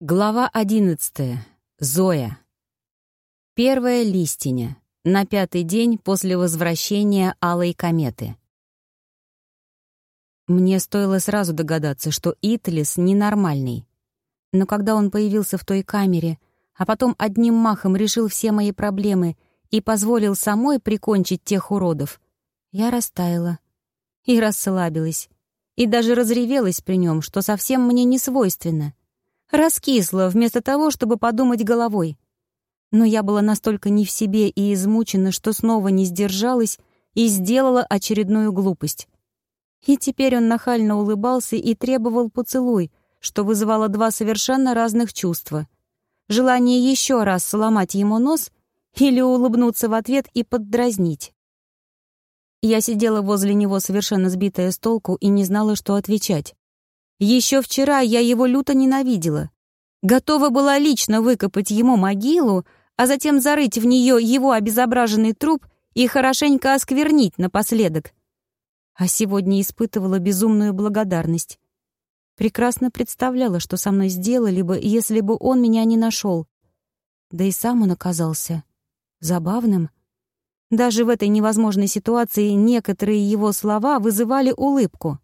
Глава одиннадцатая. Зоя. Первая листиня. На пятый день после возвращения Алой кометы. Мне стоило сразу догадаться, что Итлис ненормальный. Но когда он появился в той камере, а потом одним махом решил все мои проблемы и позволил самой прикончить тех уродов, я растаяла и расслабилась, и даже разревелась при нем, что совсем мне не свойственно — Раскисла, вместо того, чтобы подумать головой. Но я была настолько не в себе и измучена, что снова не сдержалась и сделала очередную глупость. И теперь он нахально улыбался и требовал поцелуй, что вызывало два совершенно разных чувства. Желание еще раз сломать ему нос или улыбнуться в ответ и поддразнить. Я сидела возле него совершенно сбитая с толку и не знала, что отвечать. Еще вчера я его люто ненавидела. Готова была лично выкопать ему могилу, а затем зарыть в нее его обезображенный труп и хорошенько осквернить напоследок. А сегодня испытывала безумную благодарность. Прекрасно представляла, что со мной сделали бы, если бы он меня не нашел. Да и сам он оказался забавным. Даже в этой невозможной ситуации некоторые его слова вызывали улыбку.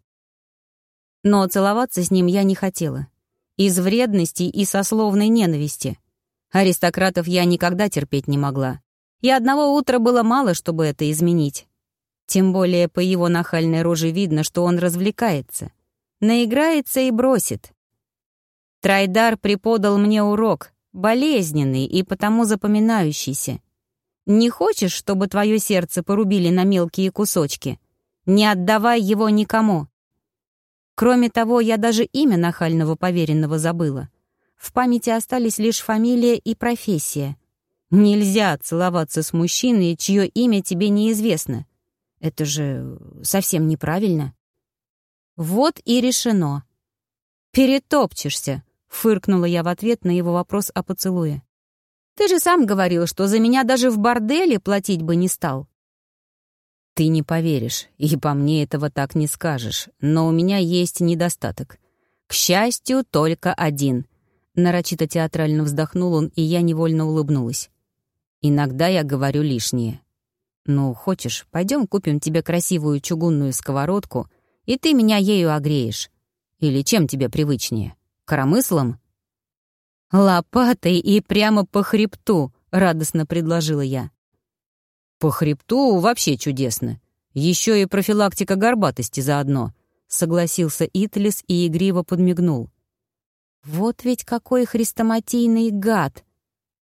Но целоваться с ним я не хотела. Из вредности и сословной ненависти. Аристократов я никогда терпеть не могла. И одного утра было мало, чтобы это изменить. Тем более по его нахальной роже видно, что он развлекается. Наиграется и бросит. Трайдар преподал мне урок, болезненный и потому запоминающийся. Не хочешь, чтобы твое сердце порубили на мелкие кусочки? Не отдавай его никому. Кроме того, я даже имя нахального поверенного забыла. В памяти остались лишь фамилия и профессия. Нельзя целоваться с мужчиной, чье имя тебе неизвестно. Это же совсем неправильно. Вот и решено. «Перетопчешься», — фыркнула я в ответ на его вопрос о поцелуе. «Ты же сам говорил, что за меня даже в борделе платить бы не стал». Ты не поверишь, и по мне этого так не скажешь, но у меня есть недостаток. К счастью, только один. Нарочито театрально вздохнул он, и я невольно улыбнулась. Иногда я говорю лишнее. Ну, хочешь, пойдем купим тебе красивую чугунную сковородку, и ты меня ею огреешь. Или чем тебе привычнее? Коромыслом? Лопатой и прямо по хребту, радостно предложила я. По хребту вообще чудесно. Еще и профилактика горбатости заодно», — согласился Итлис и игриво подмигнул. «Вот ведь какой хрестоматийный гад!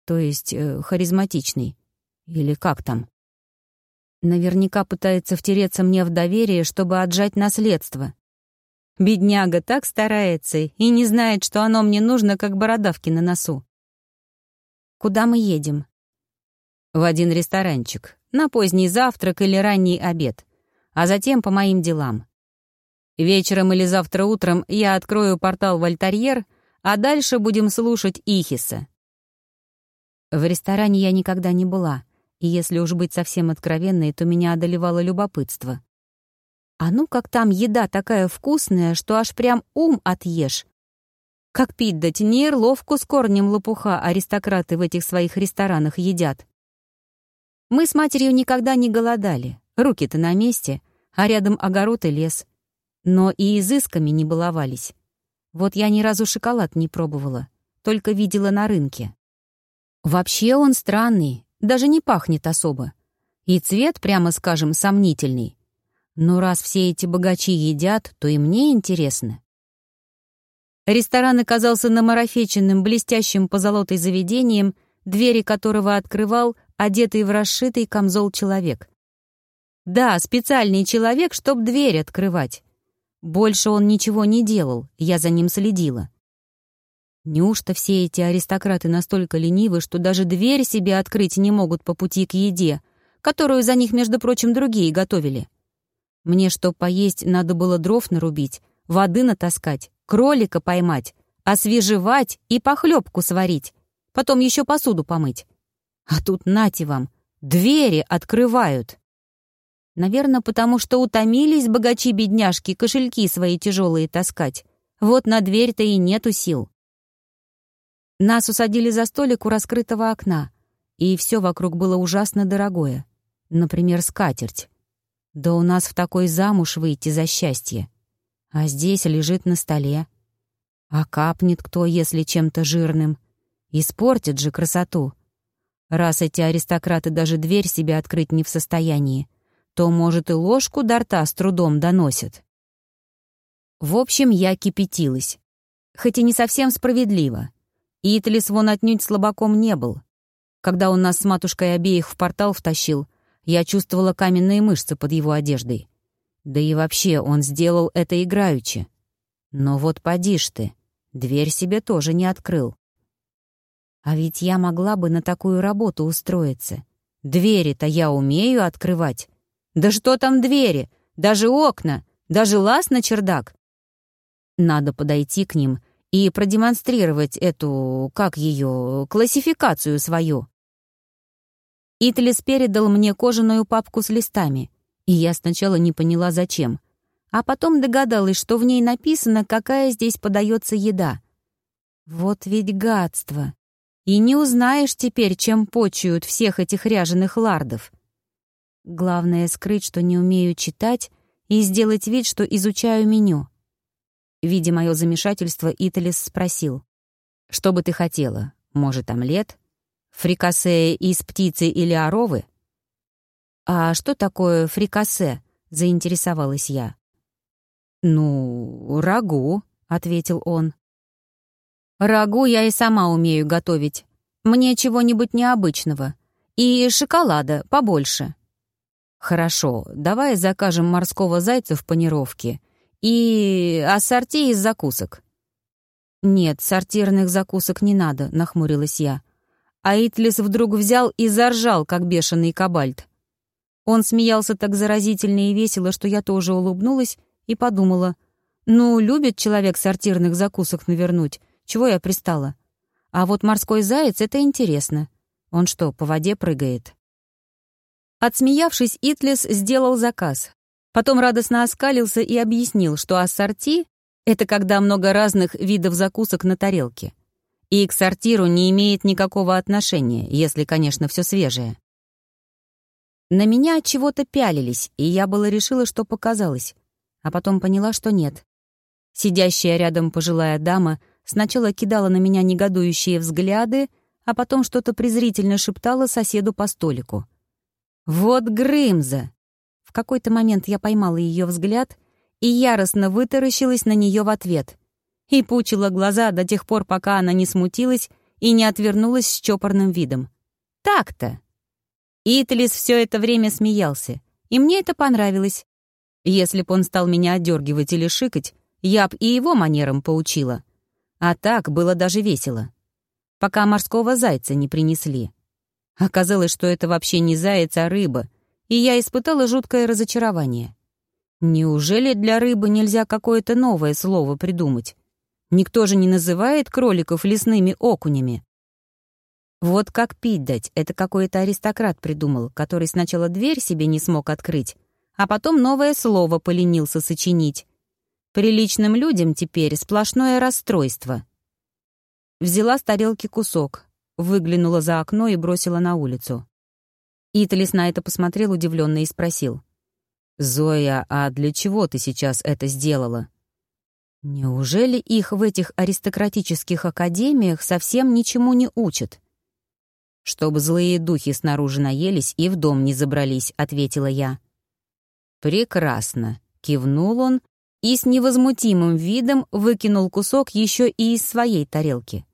То есть э, харизматичный. Или как там?» Наверняка пытается втереться мне в доверие, чтобы отжать наследство. Бедняга так старается и не знает, что оно мне нужно, как бородавки на носу. «Куда мы едем?» «В один ресторанчик на поздний завтрак или ранний обед, а затем по моим делам. Вечером или завтра утром я открою портал в Альтарьер, а дальше будем слушать Ихиса. В ресторане я никогда не была, и если уж быть совсем откровенной, то меня одолевало любопытство. А ну как там еда такая вкусная, что аж прям ум отъешь. Как пить дать, не ловку с корнем лопуха аристократы в этих своих ресторанах едят. Мы с матерью никогда не голодали. Руки-то на месте, а рядом огород и лес. Но и изысками не баловались. Вот я ни разу шоколад не пробовала, только видела на рынке. Вообще он странный, даже не пахнет особо. И цвет, прямо скажем, сомнительный. Но раз все эти богачи едят, то и мне интересно. Ресторан оказался намарафеченным, блестящим позолотой заведением, двери которого открывал одетый в расшитый камзол человек. Да, специальный человек, чтоб дверь открывать. Больше он ничего не делал, я за ним следила. Неужто все эти аристократы настолько ленивы, что даже дверь себе открыть не могут по пути к еде, которую за них, между прочим, другие готовили? Мне, чтоб поесть, надо было дров нарубить, воды натаскать, кролика поймать, освежевать и похлебку сварить, потом еще посуду помыть. А тут нате вам, двери открывают. Наверное, потому что утомились богачи-бедняжки кошельки свои тяжелые таскать. Вот на дверь-то и нету сил. Нас усадили за столик у раскрытого окна, и все вокруг было ужасно дорогое. Например, скатерть. Да у нас в такой замуж выйти за счастье. А здесь лежит на столе. А капнет кто, если чем-то жирным. Испортит же красоту. Раз эти аристократы даже дверь себе открыть не в состоянии, то, может, и ложку до рта с трудом доносят. В общем, я кипятилась. Хоть и не совсем справедливо. Итлис вон отнюдь слабаком не был. Когда он нас с матушкой обеих в портал втащил, я чувствовала каменные мышцы под его одеждой. Да и вообще он сделал это играючи. Но вот поди ж ты, дверь себе тоже не открыл. А ведь я могла бы на такую работу устроиться. Двери-то я умею открывать. Да что там двери? Даже окна, даже лаз на чердак. Надо подойти к ним и продемонстрировать эту, как ее, классификацию свою. Итлис передал мне кожаную папку с листами, и я сначала не поняла, зачем. А потом догадалась, что в ней написано, какая здесь подается еда. Вот ведь гадство. И не узнаешь теперь, чем почуют всех этих ряженых лардов. Главное — скрыть, что не умею читать, и сделать вид, что изучаю меню. Видя мое замешательство, Италис спросил. «Что бы ты хотела? Может, омлет? Фрикасе из птицы или оровы?» «А что такое фрикасе?» — заинтересовалась я. «Ну, рагу», — ответил он. «Рагу я и сама умею готовить. Мне чего-нибудь необычного. И шоколада побольше». «Хорошо, давай закажем морского зайца в панировке и ассорти из закусок». «Нет, сортирных закусок не надо», — нахмурилась я. А Итлис вдруг взял и заржал, как бешеный кабальт. Он смеялся так заразительно и весело, что я тоже улыбнулась и подумала, «Ну, любит человек сортирных закусок навернуть, чего я пристала? А вот морской заяц — это интересно. Он что, по воде прыгает?» Отсмеявшись, Итлис сделал заказ. Потом радостно оскалился и объяснил, что ассорти — это когда много разных видов закусок на тарелке. И к сортиру не имеет никакого отношения, если, конечно, все свежее. На меня от чего-то пялились, и я было решила, что показалось, а потом поняла, что нет. Сидящая рядом пожилая дама сначала кидала на меня негодующие взгляды, а потом что-то презрительно шептала соседу по столику. Вот Грымза! В какой-то момент я поймала ее взгляд и яростно вытаращилась на нее в ответ. И пучила глаза до тех пор, пока она не смутилась и не отвернулась с чопорным видом. Так-то! Итлис все это время смеялся, и мне это понравилось. Если б он стал меня отдергивать или шикать, я б и его манерам поучила. А так было даже весело. Пока морского зайца не принесли. Оказалось, что это вообще не заяц, а рыба, и я испытала жуткое разочарование. Неужели для рыбы нельзя какое-то новое слово придумать? Никто же не называет кроликов лесными окунями. Вот как пить дать, это какой-то аристократ придумал, который сначала дверь себе не смог открыть, а потом новое слово поленился сочинить. Приличным людям теперь сплошное расстройство. Взяла с тарелки кусок, выглянула за окно и бросила на улицу. Италис на это посмотрел удивленно и спросил. «Зоя, а для чего ты сейчас это сделала?» «Неужели их в этих аристократических академиях совсем ничему не учат?» «Чтобы злые духи снаружи наелись и в дом не забрались», — ответила я. «Прекрасно», — кивнул он и с невозмутимым видом выкинул кусок еще и из своей тарелки.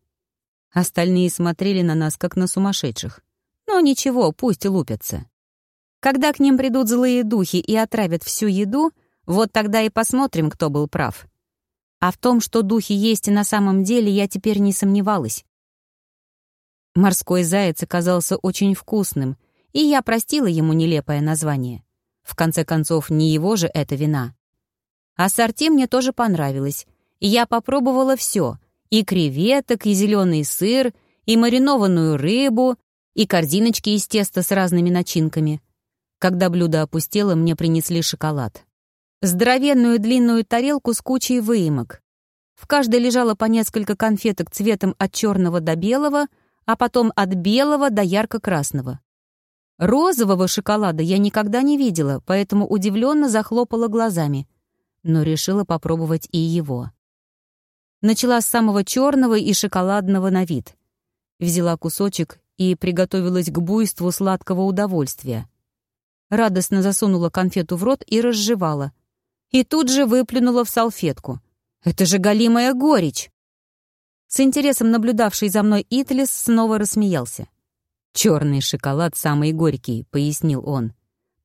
Остальные смотрели на нас, как на сумасшедших. Но ничего, пусть лупятся. Когда к ним придут злые духи и отравят всю еду, вот тогда и посмотрим, кто был прав. А в том, что духи есть и на самом деле, я теперь не сомневалась. Морской заяц оказался очень вкусным, и я простила ему нелепое название. В конце концов, не его же это вина. Ассорти мне тоже понравилось, я попробовала все — и креветок, и зеленый сыр, и маринованную рыбу, и корзиночки из теста с разными начинками. Когда блюдо опустело, мне принесли шоколад. Здоровенную длинную тарелку с кучей выемок. В каждой лежало по несколько конфеток цветом от черного до белого, а потом от белого до ярко-красного. Розового шоколада я никогда не видела, поэтому удивленно захлопала глазами, но решила попробовать и его. Начала с самого черного и шоколадного на вид. Взяла кусочек и приготовилась к буйству сладкого удовольствия. Радостно засунула конфету в рот и разжевала. И тут же выплюнула в салфетку. «Это же голимая горечь!» С интересом наблюдавший за мной Итлис снова рассмеялся. «Черный шоколад самый горький», — пояснил он.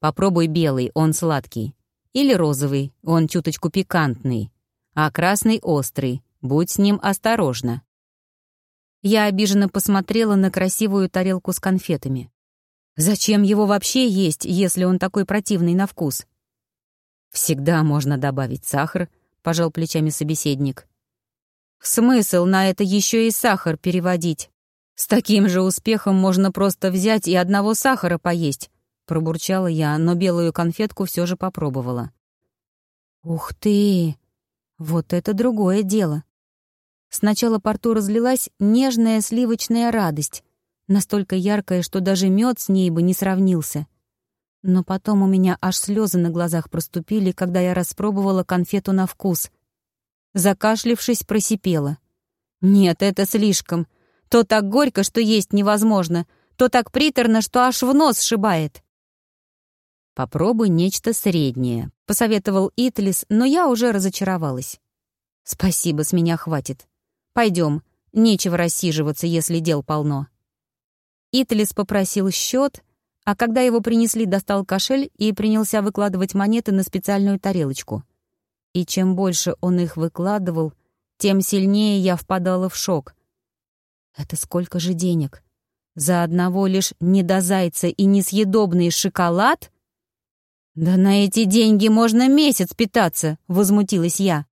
«Попробуй белый, он сладкий. Или розовый, он чуточку пикантный. А красный — острый, будь с ним осторожна». Я обиженно посмотрела на красивую тарелку с конфетами. Зачем его вообще есть, если он такой противный на вкус? «Всегда можно добавить сахар», — пожал плечами собеседник. «Смысл на это еще и сахар переводить? С таким же успехом можно просто взять и одного сахара поесть», — пробурчала я, но белую конфетку все же попробовала. «Ух ты! Вот это другое дело!» Сначала по рту разлилась нежная сливочная радость, настолько яркая, что даже мед с ней бы не сравнился. Но потом у меня аж слезы на глазах проступили, когда я распробовала конфету на вкус. Закашлившись, просипела. «Нет, это слишком. То так горько, что есть невозможно, то так приторно, что аж в нос сшибает». «Попробуй нечто среднее», — посоветовал Итлис, но я уже разочаровалась. «Спасибо, с меня хватит. Пойдем, нечего рассиживаться, если дел полно». Итлис попросил счет, а когда его принесли, достал кошель и принялся выкладывать монеты на специальную тарелочку. И чем больше он их выкладывал, тем сильнее я впадала в шок. Это сколько же денег? За одного лишь недозайца и несъедобный шоколад? Да на эти деньги можно месяц питаться, возмутилась я.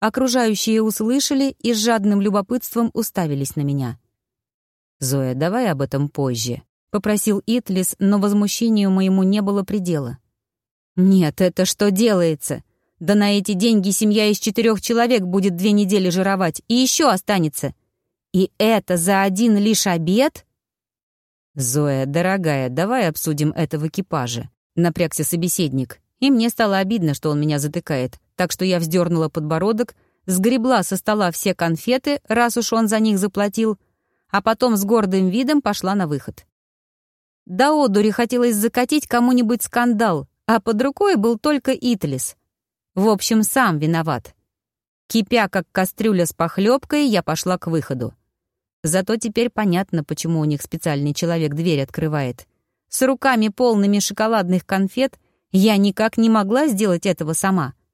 Окружающие услышали и с жадным любопытством уставились на меня. «Зоя, давай об этом позже», — попросил Итлис, но возмущению моему не было предела. «Нет, это что делается? Да на эти деньги семья из четырех человек будет две недели жировать, и еще останется. И это за один лишь обед?» «Зоя, дорогая, давай обсудим это в экипаже», — напрягся собеседник, и мне стало обидно, что он меня затыкает так что я вздернула подбородок, сгребла со стола все конфеты, раз уж он за них заплатил, а потом с гордым видом пошла на выход. До одури хотелось закатить кому-нибудь скандал, а под рукой был только Итлис. В общем, сам виноват. Кипя, как кастрюля с похлебкой, я пошла к выходу. Зато теперь понятно, почему у них специальный человек дверь открывает. С руками полными шоколадных конфет я никак не могла сделать этого сама —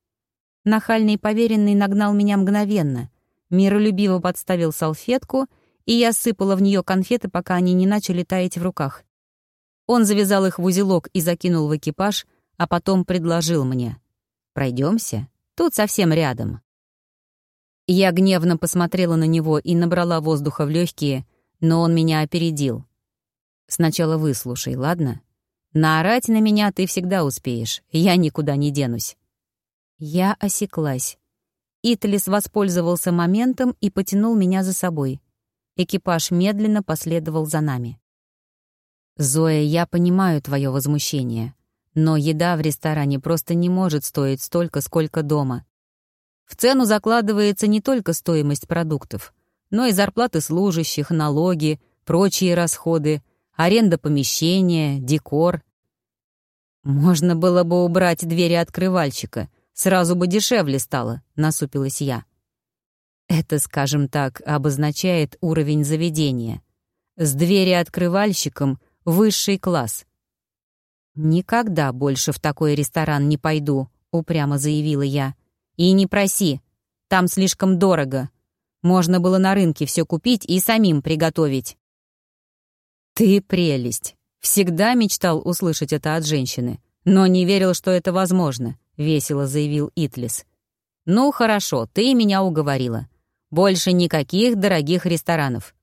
Нахальный поверенный нагнал меня мгновенно. Миролюбиво подставил салфетку, и я сыпала в нее конфеты, пока они не начали таять в руках. Он завязал их в узелок и закинул в экипаж, а потом предложил мне. «Пройдемся? Тут совсем рядом». Я гневно посмотрела на него и набрала воздуха в легкие, но он меня опередил. «Сначала выслушай, ладно? Наорать на меня ты всегда успеешь, я никуда не денусь. Я осеклась. Итлис воспользовался моментом и потянул меня за собой. Экипаж медленно последовал за нами. «Зоя, я понимаю твое возмущение, но еда в ресторане просто не может стоить столько, сколько дома. В цену закладывается не только стоимость продуктов, но и зарплаты служащих, налоги, прочие расходы, аренда помещения, декор. Можно было бы убрать двери открывальщика — Сразу бы дешевле стало», — насупилась я. Это, скажем так, обозначает уровень заведения. С двери открывальщиком — высший класс. «Никогда больше в такой ресторан не пойду», — упрямо заявила я. «И не проси, там слишком дорого. Можно было на рынке все купить и самим приготовить». «Ты прелесть!» Всегда мечтал услышать это от женщины, но не верил, что это возможно весело заявил Итлис. «Ну, хорошо, ты меня уговорила. Больше никаких дорогих ресторанов».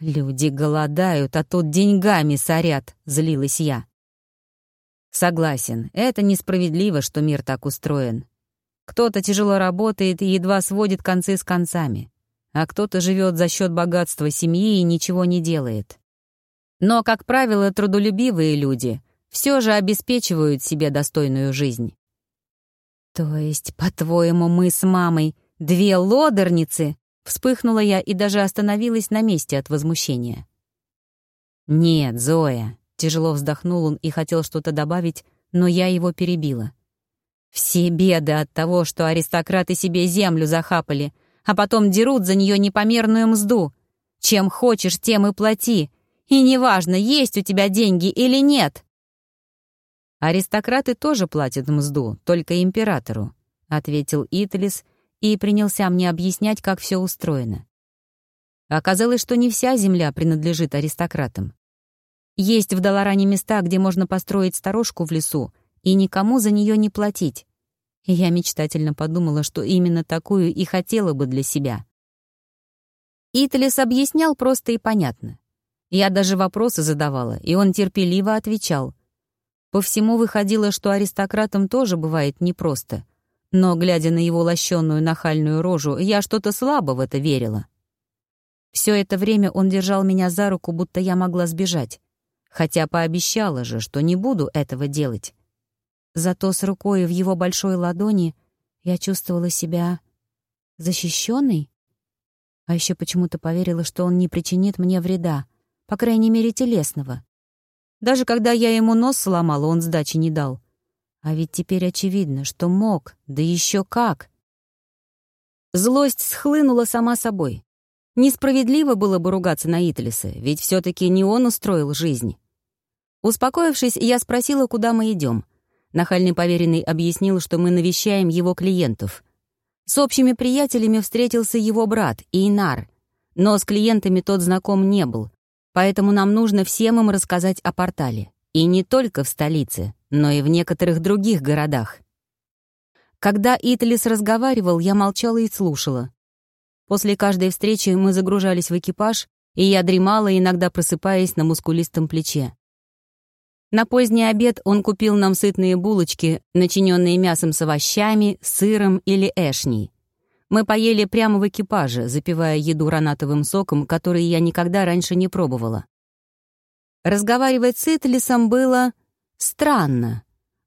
«Люди голодают, а тут деньгами сорят», — злилась я. «Согласен, это несправедливо, что мир так устроен. Кто-то тяжело работает и едва сводит концы с концами, а кто-то живет за счет богатства семьи и ничего не делает. Но, как правило, трудолюбивые люди все же обеспечивают себе достойную жизнь. «То есть, по-твоему, мы с мамой две лодерницы?» Вспыхнула я и даже остановилась на месте от возмущения. «Нет, Зоя», — тяжело вздохнул он и хотел что-то добавить, но я его перебила. «Все беды от того, что аристократы себе землю захапали, а потом дерут за нее непомерную мзду. Чем хочешь, тем и плати. И неважно, есть у тебя деньги или нет». «Аристократы тоже платят мзду, только императору», — ответил Итлис и принялся мне объяснять, как все устроено. Оказалось, что не вся земля принадлежит аристократам. Есть в Долоране места, где можно построить сторожку в лесу и никому за нее не платить. Я мечтательно подумала, что именно такую и хотела бы для себя. Итлис объяснял просто и понятно. Я даже вопросы задавала, и он терпеливо отвечал — по всему выходило, что аристократам тоже бывает непросто. Но, глядя на его лощенную нахальную рожу, я что-то слабо в это верила. Все это время он держал меня за руку, будто я могла сбежать. Хотя пообещала же, что не буду этого делать. Зато с рукой в его большой ладони я чувствовала себя защищенной. А еще почему-то поверила, что он не причинит мне вреда, по крайней мере, телесного. Даже когда я ему нос сломала, он сдачи не дал. А ведь теперь очевидно, что мог, да еще как. Злость схлынула сама собой. Несправедливо было бы ругаться на Итлиса, ведь все таки не он устроил жизнь. Успокоившись, я спросила, куда мы идем. Нахальный поверенный объяснил, что мы навещаем его клиентов. С общими приятелями встретился его брат, Инар, но с клиентами тот знаком не был, Поэтому нам нужно всем им рассказать о портале. И не только в столице, но и в некоторых других городах. Когда Итлис разговаривал, я молчала и слушала. После каждой встречи мы загружались в экипаж, и я дремала, иногда просыпаясь на мускулистом плече. На поздний обед он купил нам сытные булочки, начиненные мясом с овощами, сыром или эшней. Мы поели прямо в экипаже, запивая еду ранатовым соком, который я никогда раньше не пробовала. Разговаривать с Итлисом было странно.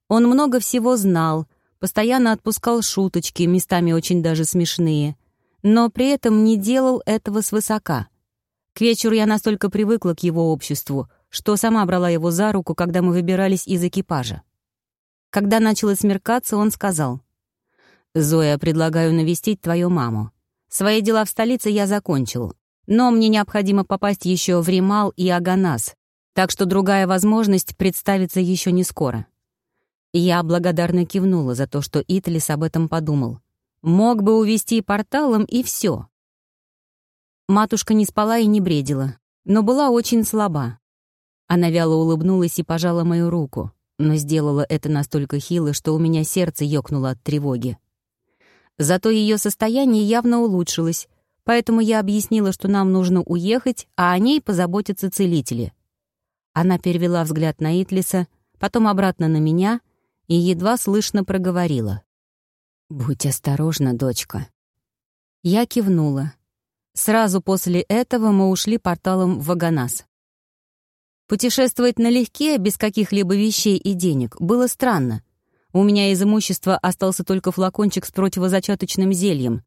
Он много всего знал, постоянно отпускал шуточки, местами очень даже смешные, но при этом не делал этого свысока. К вечеру я настолько привыкла к его обществу, что сама брала его за руку, когда мы выбирались из экипажа. Когда начало смеркаться, он сказал, «Зоя, предлагаю навестить твою маму. Свои дела в столице я закончил, но мне необходимо попасть еще в Римал и Аганас, так что другая возможность представится еще не скоро». Я благодарно кивнула за то, что Итлис об этом подумал. Мог бы увести порталом, и все. Матушка не спала и не бредила, но была очень слаба. Она вяло улыбнулась и пожала мою руку, но сделала это настолько хило, что у меня сердце ёкнуло от тревоги. Зато ее состояние явно улучшилось, поэтому я объяснила, что нам нужно уехать, а о ней позаботятся целители. Она перевела взгляд на Итлиса, потом обратно на меня и едва слышно проговорила. «Будь осторожна, дочка». Я кивнула. Сразу после этого мы ушли порталом в Ваганас. Путешествовать налегке, без каких-либо вещей и денег, было странно, у меня из имущества остался только флакончик с противозачаточным зельем.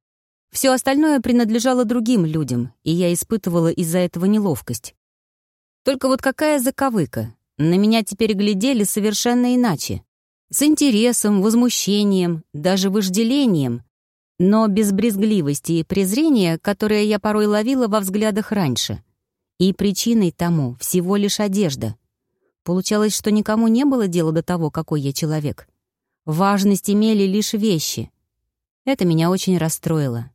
Все остальное принадлежало другим людям, и я испытывала из-за этого неловкость. Только вот какая заковыка. На меня теперь глядели совершенно иначе. С интересом, возмущением, даже вожделением. Но без брезгливости и презрения, которое я порой ловила во взглядах раньше. И причиной тому всего лишь одежда. Получалось, что никому не было дела до того, какой я человек. Важность имели лишь вещи. Это меня очень расстроило.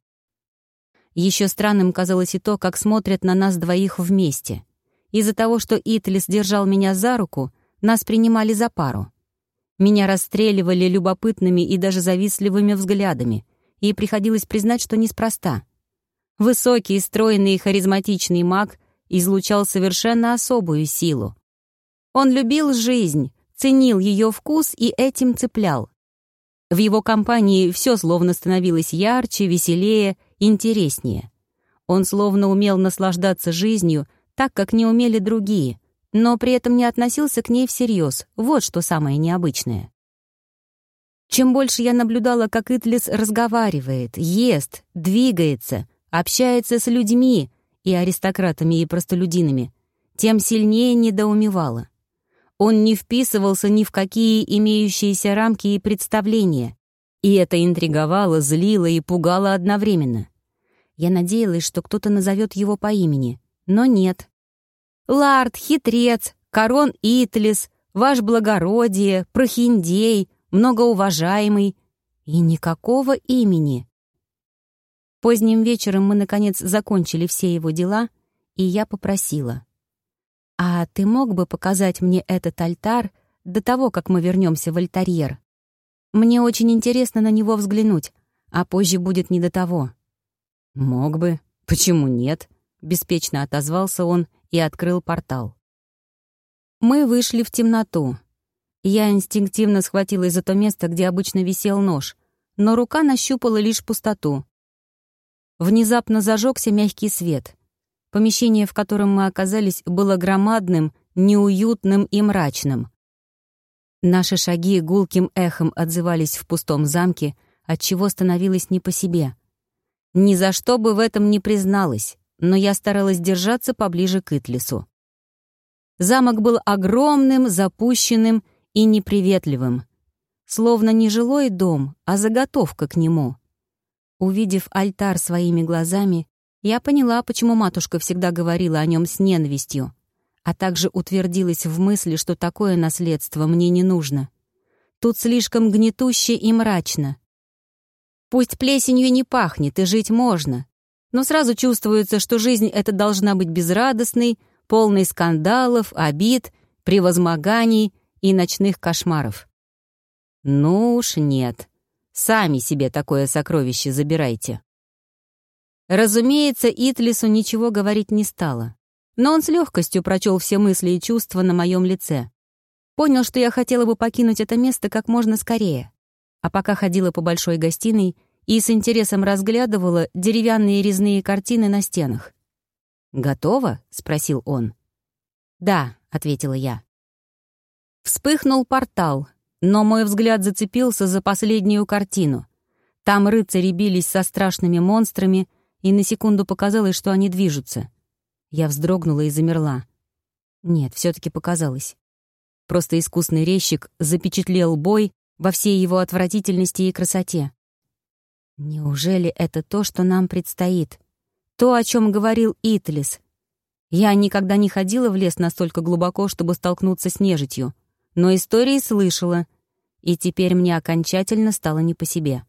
Еще странным казалось и то, как смотрят на нас двоих вместе. Из-за того, что Итлис держал меня за руку, нас принимали за пару. Меня расстреливали любопытными и даже завистливыми взглядами, и приходилось признать, что неспроста. Высокий, стройный и харизматичный маг излучал совершенно особую силу. Он любил жизнь, ценил ее вкус и этим цеплял. В его компании все словно становилось ярче, веселее, интереснее. Он словно умел наслаждаться жизнью, так как не умели другие, но при этом не относился к ней всерьез. Вот что самое необычное. Чем больше я наблюдала, как Итлис разговаривает, ест, двигается, общается с людьми, и аристократами, и простолюдинами, тем сильнее недоумевала. Он не вписывался ни в какие имеющиеся рамки и представления, и это интриговало, злило и пугало одновременно. Я надеялась, что кто-то назовет его по имени, но нет. Лард, хитрец, корон Итлис, ваш благородие, прохиндей, многоуважаемый. И никакого имени. Поздним вечером мы, наконец, закончили все его дела, и я попросила. «А ты мог бы показать мне этот альтар до того, как мы вернемся в альтарьер? Мне очень интересно на него взглянуть, а позже будет не до того». «Мог бы. Почему нет?» — беспечно отозвался он и открыл портал. Мы вышли в темноту. Я инстинктивно схватилась за то место, где обычно висел нож, но рука нащупала лишь пустоту. Внезапно зажегся мягкий свет. Помещение, в котором мы оказались, было громадным, неуютным и мрачным. Наши шаги гулким эхом отзывались в пустом замке, отчего становилось не по себе. Ни за что бы в этом не призналась но я старалась держаться поближе к Итлису. Замок был огромным, запущенным и неприветливым. Словно не жилой дом, а заготовка к нему. Увидев альтар своими глазами, я поняла, почему матушка всегда говорила о нем с ненавистью, а также утвердилась в мысли, что такое наследство мне не нужно. Тут слишком гнетуще и мрачно. Пусть плесенью не пахнет, и жить можно, но сразу чувствуется, что жизнь эта должна быть безрадостной, полной скандалов, обид, превозмоганий и ночных кошмаров. Ну уж нет. Сами себе такое сокровище забирайте. Разумеется, Итлису ничего говорить не стало. Но он с легкостью прочел все мысли и чувства на моем лице. Понял, что я хотела бы покинуть это место как можно скорее. А пока ходила по большой гостиной, и с интересом разглядывала деревянные резные картины на стенах. «Готово?» — спросил он. «Да», — ответила я. Вспыхнул портал, но мой взгляд зацепился за последнюю картину. Там рыцари бились со страшными монстрами, и на секунду показалось, что они движутся. Я вздрогнула и замерла. Нет, все таки показалось. Просто искусный резчик запечатлел бой во всей его отвратительности и красоте. Неужели это то, что нам предстоит? То, о чем говорил Итлис. Я никогда не ходила в лес настолько глубоко, чтобы столкнуться с нежитью, но истории слышала, и теперь мне окончательно стало не по себе.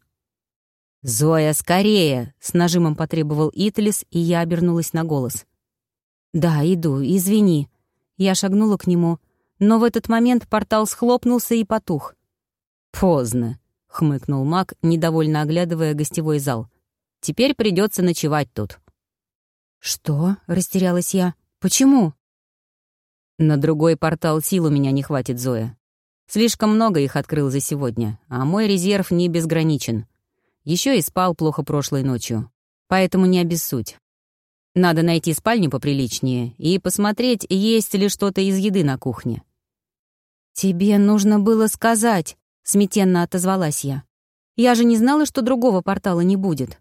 «Зоя, скорее!» — с нажимом потребовал Итлис, и я обернулась на голос. «Да, иду, извини». Я шагнула к нему, но в этот момент портал схлопнулся и потух. «Поздно хмыкнул маг, недовольно оглядывая гостевой зал. «Теперь придется ночевать тут». «Что?» — растерялась я. «Почему?» «На другой портал сил у меня не хватит, Зоя. Слишком много их открыл за сегодня, а мой резерв не безграничен. Еще и спал плохо прошлой ночью, поэтому не обессудь. Надо найти спальню поприличнее и посмотреть, есть ли что-то из еды на кухне». «Тебе нужно было сказать», — смятенно отозвалась я. «Я же не знала, что другого портала не будет».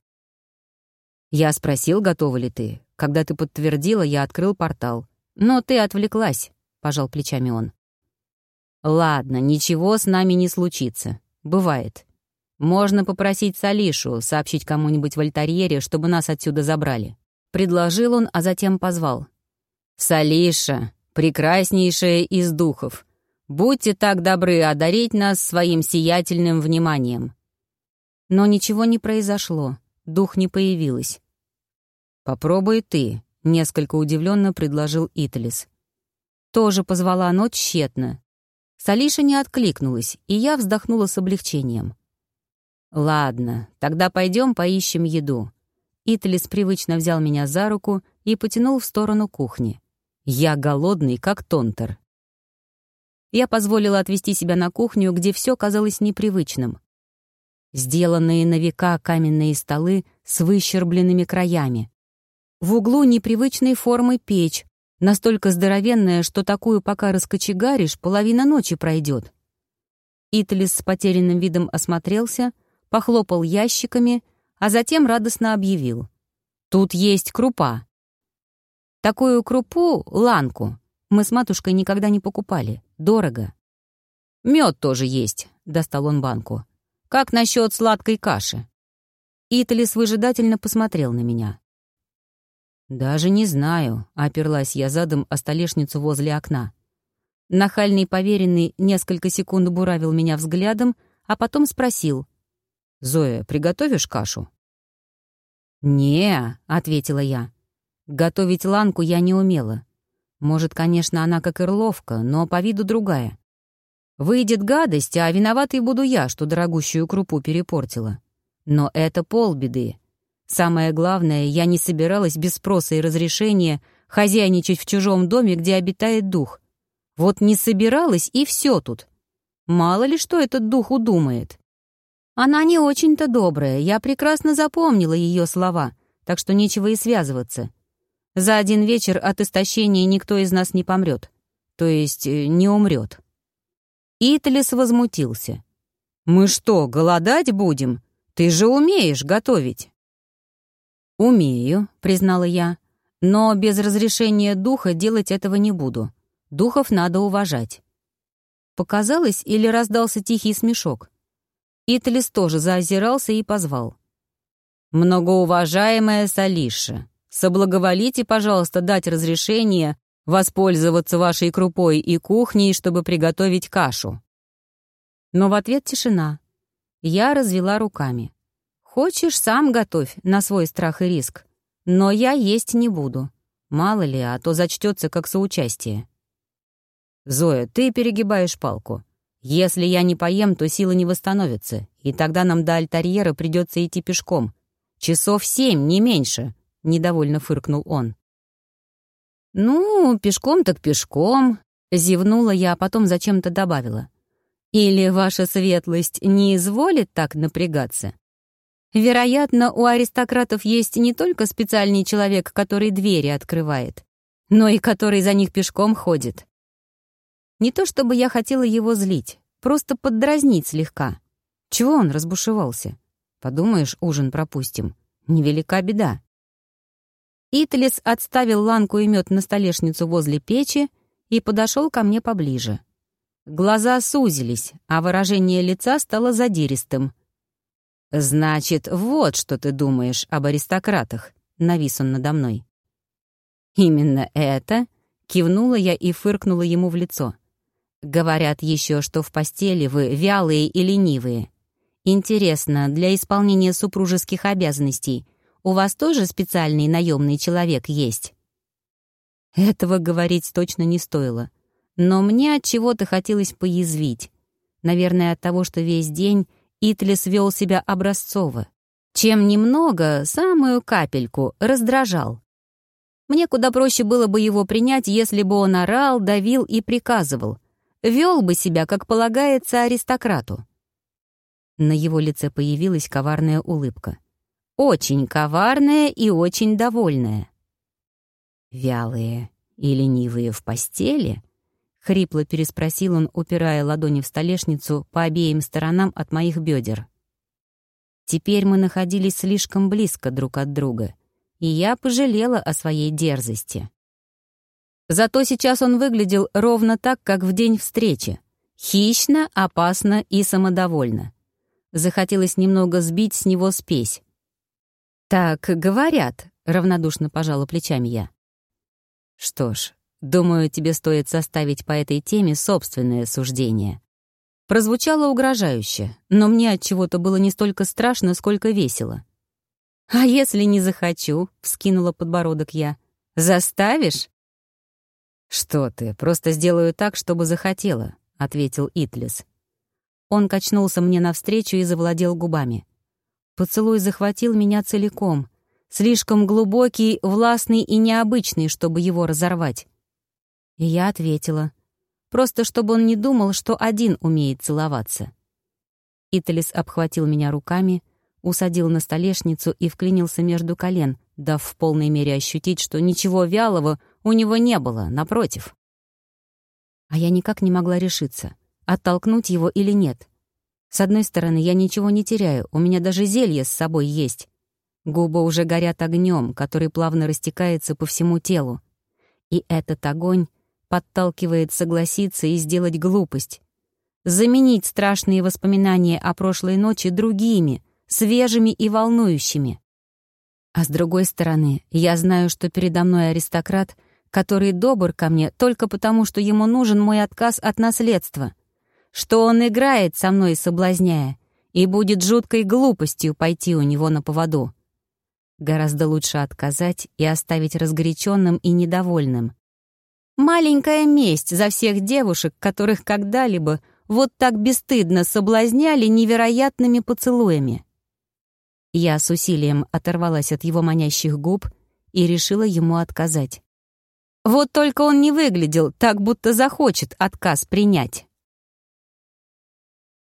Я спросил, готова ли ты. Когда ты подтвердила, я открыл портал. Но ты отвлеклась, — пожал плечами он. Ладно, ничего с нами не случится. Бывает. Можно попросить Салишу сообщить кому-нибудь в альтарьере, чтобы нас отсюда забрали. Предложил он, а затем позвал. «Салиша, прекраснейшая из духов, Будьте так добры одарить нас своим сиятельным вниманием». Но ничего не произошло, дух не появилась. «Попробуй ты», — несколько удивленно предложил Итлис. Тоже позвала ночь тщетно. Салиша не откликнулась, и я вздохнула с облегчением. «Ладно, тогда пойдем поищем еду». Итлис привычно взял меня за руку и потянул в сторону кухни. «Я голодный, как тонтер». Я позволила отвести себя на кухню, где все казалось непривычным. Сделанные на века каменные столы с выщербленными краями. В углу непривычной формы печь, настолько здоровенная, что такую пока раскочегаришь, половина ночи пройдет. Итлис с потерянным видом осмотрелся, похлопал ящиками, а затем радостно объявил. «Тут есть крупа». Такую крупу, ланку, мы с матушкой никогда не покупали. Дорого. Мед тоже есть», — достал он банку. «Как насчет сладкой каши?» Италис выжидательно посмотрел на меня. «Даже не знаю», — оперлась я задом о столешницу возле окна. Нахальный поверенный несколько секунд буравил меня взглядом, а потом спросил. «Зоя, приготовишь кашу?» «Не», — ответила я. «Готовить ланку я не умела. Может, конечно, она как ирловка, но по виду другая. Выйдет гадость, а виноватой буду я, что дорогущую крупу перепортила. Но это полбеды. Самое главное, я не собиралась без спроса и разрешения хозяйничать в чужом доме, где обитает дух. Вот не собиралась, и все тут. Мало ли что этот дух удумает. Она не очень-то добрая, я прекрасно запомнила ее слова, так что нечего и связываться. За один вечер от истощения никто из нас не помрет. То есть э, не умрет. Итлис возмутился. «Мы что, голодать будем? Ты же умеешь готовить!» «Умею», — признала я, «но без разрешения духа делать этого не буду. Духов надо уважать». Показалось или раздался тихий смешок? Итлис тоже заозирался и позвал. «Многоуважаемая Салиша, соблаговолите, пожалуйста, дать разрешение воспользоваться вашей крупой и кухней, чтобы приготовить кашу». Но в ответ тишина. Я развела руками. «Хочешь, сам готовь, на свой страх и риск. Но я есть не буду. Мало ли, а то зачтется как соучастие». «Зоя, ты перегибаешь палку. Если я не поем, то силы не восстановятся, и тогда нам до альтерьера придется идти пешком. Часов семь, не меньше», — недовольно фыркнул он. «Ну, пешком так пешком», — зевнула я, а потом зачем-то добавила. «Или ваша светлость не изволит так напрягаться? Вероятно, у аристократов есть не только специальный человек, который двери открывает, но и который за них пешком ходит. Не то чтобы я хотела его злить, просто поддразнить слегка. Чего он разбушевался? Подумаешь, ужин пропустим. Невелика беда. Итлис отставил ланку и мед на столешницу возле печи и подошел ко мне поближе. Глаза сузились, а выражение лица стало задиристым. «Значит, вот что ты думаешь об аристократах», — навис он надо мной. «Именно это?» — кивнула я и фыркнула ему в лицо. «Говорят еще, что в постели вы вялые и ленивые. Интересно, для исполнения супружеских обязанностей у вас тоже специальный наемный человек есть?» Этого говорить точно не стоило. Но мне от чего-то хотелось поязвить. Наверное, от того, что весь день Итлис вел себя образцово. Чем немного, самую капельку, раздражал. Мне куда проще было бы его принять, если бы он орал, давил и приказывал. Вел бы себя, как полагается аристократу. На его лице появилась коварная улыбка. Очень коварная и очень довольная. «Вялые и ленивые в постели?» — хрипло переспросил он, упирая ладони в столешницу по обеим сторонам от моих бедер. Теперь мы находились слишком близко друг от друга, и я пожалела о своей дерзости. Зато сейчас он выглядел ровно так, как в день встречи. Хищно, опасно и самодовольно. Захотелось немного сбить с него спесь, «Так говорят», — равнодушно пожала плечами я. «Что ж, думаю, тебе стоит составить по этой теме собственное суждение». Прозвучало угрожающе, но мне от чего-то было не столько страшно, сколько весело. «А если не захочу?» — вскинула подбородок я. «Заставишь?» «Что ты, просто сделаю так, чтобы захотела», — ответил Итлис. Он качнулся мне навстречу и завладел губами. Поцелуй захватил меня целиком, слишком глубокий, властный и необычный, чтобы его разорвать. И я ответила, просто чтобы он не думал, что один умеет целоваться. Италис обхватил меня руками, усадил на столешницу и вклинился между колен, дав в полной мере ощутить, что ничего вялого у него не было, напротив. А я никак не могла решиться, оттолкнуть его или нет. С одной стороны, я ничего не теряю, у меня даже зелье с собой есть. Губы уже горят огнем, который плавно растекается по всему телу. И этот огонь подталкивает согласиться и сделать глупость. Заменить страшные воспоминания о прошлой ночи другими, свежими и волнующими. А с другой стороны, я знаю, что передо мной аристократ, который добр ко мне только потому, что ему нужен мой отказ от наследства, что он играет со мной, соблазняя, и будет жуткой глупостью пойти у него на поводу. Гораздо лучше отказать и оставить разгоряченным и недовольным. Маленькая месть за всех девушек, которых когда-либо вот так бесстыдно соблазняли невероятными поцелуями. Я с усилием оторвалась от его манящих губ и решила ему отказать. Вот только он не выглядел так, будто захочет отказ принять.